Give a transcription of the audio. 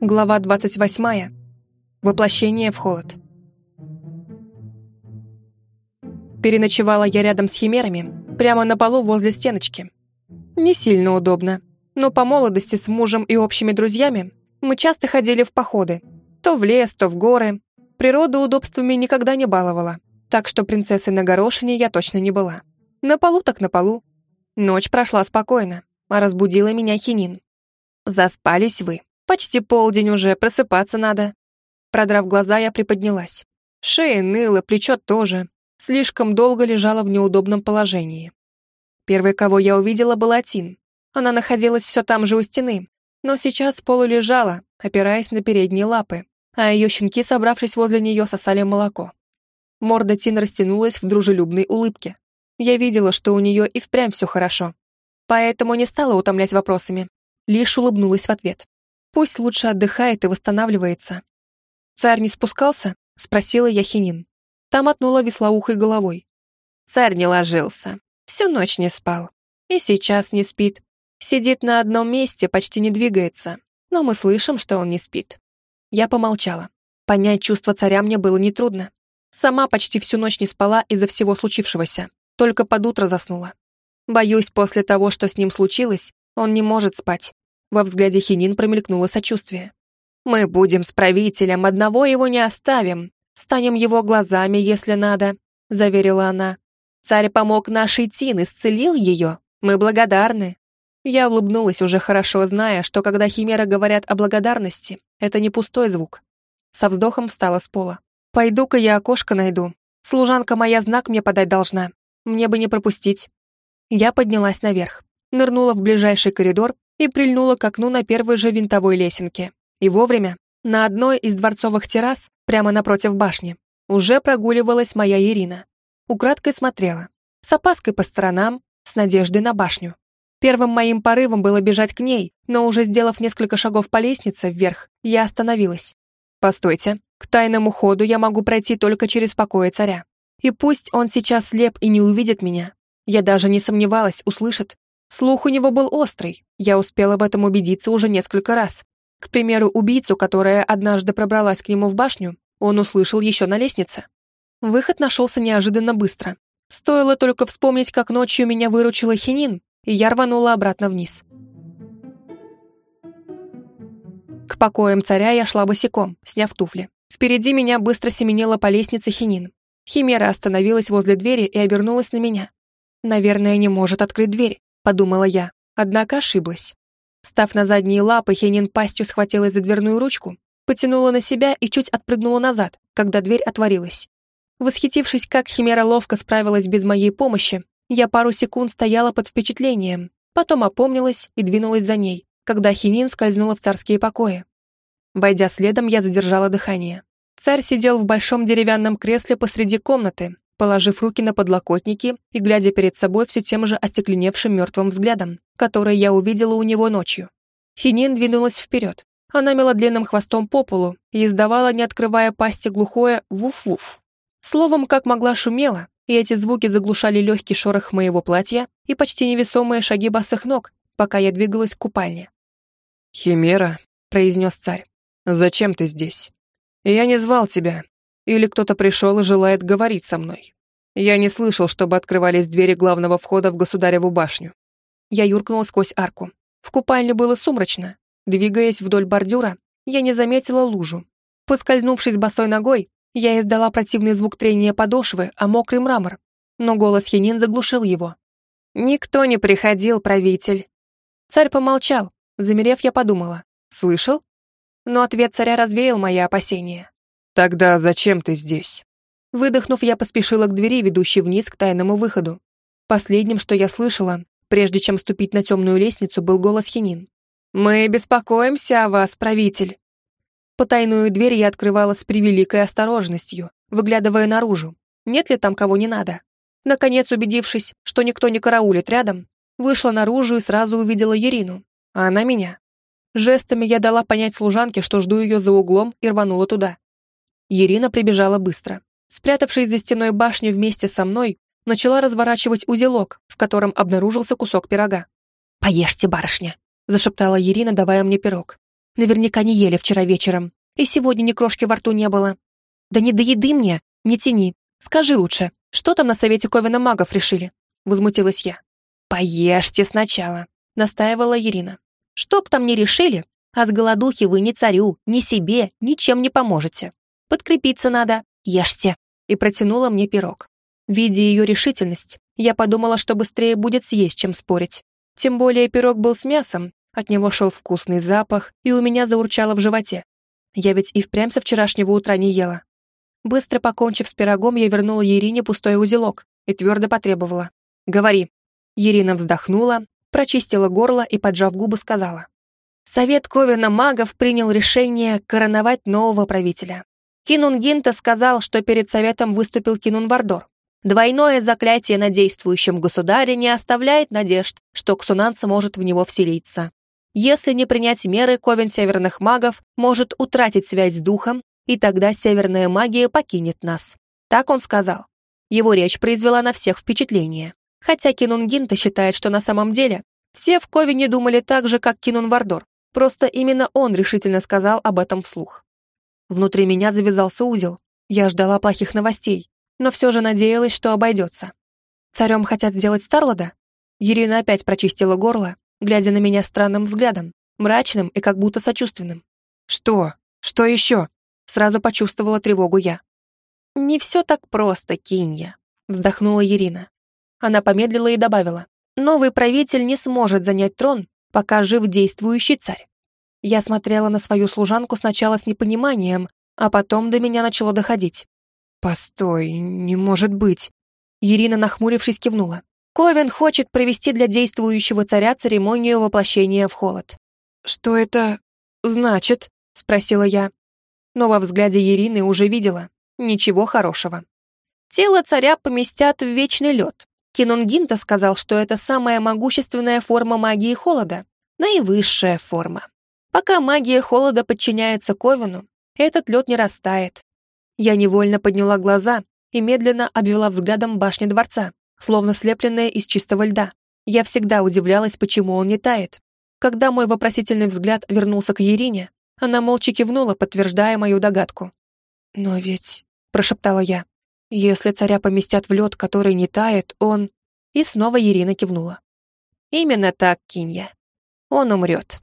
Глава 28. Воплощение в холод. Переночевала я рядом с химерами, прямо на полу возле стеночки. Не сильно удобно, но по молодости с мужем и общими друзьями мы часто ходили в походы. То в лес, то в горы. Природа удобствами никогда не баловала, так что принцессой на горошине я точно не была. На полу так на полу. Ночь прошла спокойно, а разбудила меня хинин. «Заспались вы», Почти полдень уже, просыпаться надо. Продрав глаза, я приподнялась. Шея ныла, плечо тоже. Слишком долго лежала в неудобном положении. Первой, кого я увидела, была Тин. Она находилась все там же у стены, но сейчас полулежала, опираясь на передние лапы, а ее щенки, собравшись возле нее, сосали молоко. Морда Тин растянулась в дружелюбной улыбке. Я видела, что у нее и впрямь все хорошо. Поэтому не стала утомлять вопросами. Лишь улыбнулась в ответ. Пусть лучше отдыхает и восстанавливается. Царь не спускался? Спросила я Хинин. Там отнула веслоухой головой. Царь не ложился. Всю ночь не спал. И сейчас не спит. Сидит на одном месте, почти не двигается. Но мы слышим, что он не спит. Я помолчала. Понять чувства царя мне было нетрудно. Сама почти всю ночь не спала из-за всего случившегося. Только под утро заснула. Боюсь, после того, что с ним случилось, он не может спать. Во взгляде Хинин промелькнуло сочувствие. «Мы будем с правителем, одного его не оставим. Станем его глазами, если надо», — заверила она. «Царь помог нашей Тин, исцелил ее. Мы благодарны». Я улыбнулась, уже хорошо зная, что когда химеры говорят о благодарности, это не пустой звук. Со вздохом встала с пола. «Пойду-ка я окошко найду. Служанка моя знак мне подать должна. Мне бы не пропустить». Я поднялась наверх, нырнула в ближайший коридор и прильнула к окну на первой же винтовой лесенке. И вовремя, на одной из дворцовых террас, прямо напротив башни, уже прогуливалась моя Ирина. Украдкой смотрела, с опаской по сторонам, с надеждой на башню. Первым моим порывом было бежать к ней, но уже сделав несколько шагов по лестнице вверх, я остановилась. Постойте, к тайному ходу я могу пройти только через покои царя. И пусть он сейчас слеп и не увидит меня, я даже не сомневалась, услышит, Слух у него был острый, я успела в этом убедиться уже несколько раз. К примеру, убийцу, которая однажды пробралась к нему в башню, он услышал еще на лестнице. Выход нашелся неожиданно быстро. Стоило только вспомнить, как ночью меня выручила хинин, и я рванула обратно вниз. К покоям царя я шла босиком, сняв туфли. Впереди меня быстро семенила по лестнице хинин. Химера остановилась возле двери и обернулась на меня. Наверное, не может открыть дверь подумала я, однако ошиблась. Став на задние лапы, Хенин пастью схватилась за дверную ручку, потянула на себя и чуть отпрыгнула назад, когда дверь отворилась. Восхитившись, как Химера ловко справилась без моей помощи, я пару секунд стояла под впечатлением, потом опомнилась и двинулась за ней, когда Хинин скользнула в царские покои. Войдя следом, я задержала дыхание. Царь сидел в большом деревянном кресле посреди комнаты, положив руки на подлокотники и глядя перед собой все тем же остекленевшим мертвым взглядом, который я увидела у него ночью. Финин двинулась вперед. Она мела длинным хвостом по полу и издавала, не открывая пасти, глухое «вуф-вуф». Словом, как могла шумела, и эти звуки заглушали легкий шорох моего платья и почти невесомые шаги босых ног, пока я двигалась к купальне. «Химера», — произнес царь, — «зачем ты здесь? Я не звал тебя, или кто-то пришел и желает говорить со мной. Я не слышал, чтобы открывались двери главного входа в государеву башню. Я юркнула сквозь арку. В купальне было сумрачно. Двигаясь вдоль бордюра, я не заметила лужу. Поскользнувшись босой ногой, я издала противный звук трения подошвы, а мокрый мрамор. Но голос Хинин заглушил его. «Никто не приходил, правитель». Царь помолчал. Замерев, я подумала. «Слышал?» Но ответ царя развеял мои опасения. «Тогда зачем ты здесь?» Выдохнув, я поспешила к двери, ведущей вниз к тайному выходу. Последним, что я слышала, прежде чем ступить на темную лестницу, был голос Хинин. «Мы беспокоимся о вас, правитель». Потайную дверь я открывала с превеликой осторожностью, выглядывая наружу. Нет ли там кого не надо? Наконец, убедившись, что никто не караулит рядом, вышла наружу и сразу увидела Ерину, а она меня. Жестами я дала понять служанке, что жду ее за углом и рванула туда. Ирина прибежала быстро. Спрятавшись за стеной башни вместе со мной, начала разворачивать узелок, в котором обнаружился кусок пирога. «Поешьте, барышня», — зашептала Ирина, давая мне пирог. Наверняка не ели вчера вечером. И сегодня ни крошки во рту не было. Да не до еды мне, не тяни. Скажи лучше, что там на совете Ковина магов решили? Возмутилась я. Поешьте сначала, настаивала Ирина. Чтоб там не решили, а с голодухи вы ни царю, ни себе, ничем не поможете. Подкрепиться надо, ешьте. И протянула мне пирог. Видя ее решительность, я подумала, что быстрее будет съесть, чем спорить. Тем более пирог был с мясом, от него шел вкусный запах, и у меня заурчало в животе. Я ведь и впрямь со вчерашнего утра не ела. Быстро покончив с пирогом, я вернула Ирине пустой узелок и твердо потребовала. «Говори». Ирина вздохнула, прочистила горло и, поджав губы, сказала. Совет Ковина магов принял решение короновать нового правителя. Кинун Гинта сказал, что перед советом выступил Кинун Вардор. Двойное заклятие на действующем государе не оставляет надежд, что Ксунан сможет в него вселиться. Если не принять меры, Ковен северных магов может утратить связь с духом, и тогда северная магия покинет нас. Так он сказал. Его речь произвела на всех впечатление. Хотя Кинун Гинта считает, что на самом деле все в Ковине думали так же, как Кинун Вардор. Просто именно он решительно сказал об этом вслух. Внутри меня завязался узел. Я ждала плохих новостей, но все же надеялась, что обойдется. Царем хотят сделать Старлода? Ирина опять прочистила горло, глядя на меня странным взглядом, мрачным и как будто сочувственным. «Что? Что еще?» Сразу почувствовала тревогу я. «Не все так просто, Кинья», — вздохнула Ирина. Она помедлила и добавила. «Новый правитель не сможет занять трон, пока жив действующий царь». Я смотрела на свою служанку сначала с непониманием, а потом до меня начало доходить. «Постой, не может быть!» Ирина, нахмурившись, кивнула. Ковен хочет провести для действующего царя церемонию воплощения в холод. «Что это значит?» — спросила я. Но во взгляде Ирины уже видела. Ничего хорошего. Тело царя поместят в вечный лед. Кинунгинта сказал, что это самая могущественная форма магии холода. Наивысшая форма. Пока магия холода подчиняется Ковену, этот лед не растает. Я невольно подняла глаза и медленно обвела взглядом башни дворца словно слепленная из чистого льда. Я всегда удивлялась, почему он не тает. Когда мой вопросительный взгляд вернулся к Ерине, она молча кивнула, подтверждая мою догадку. «Но ведь...» — прошептала я. «Если царя поместят в лед, который не тает, он...» И снова Ирина кивнула. «Именно так, Кинья. Он умрет».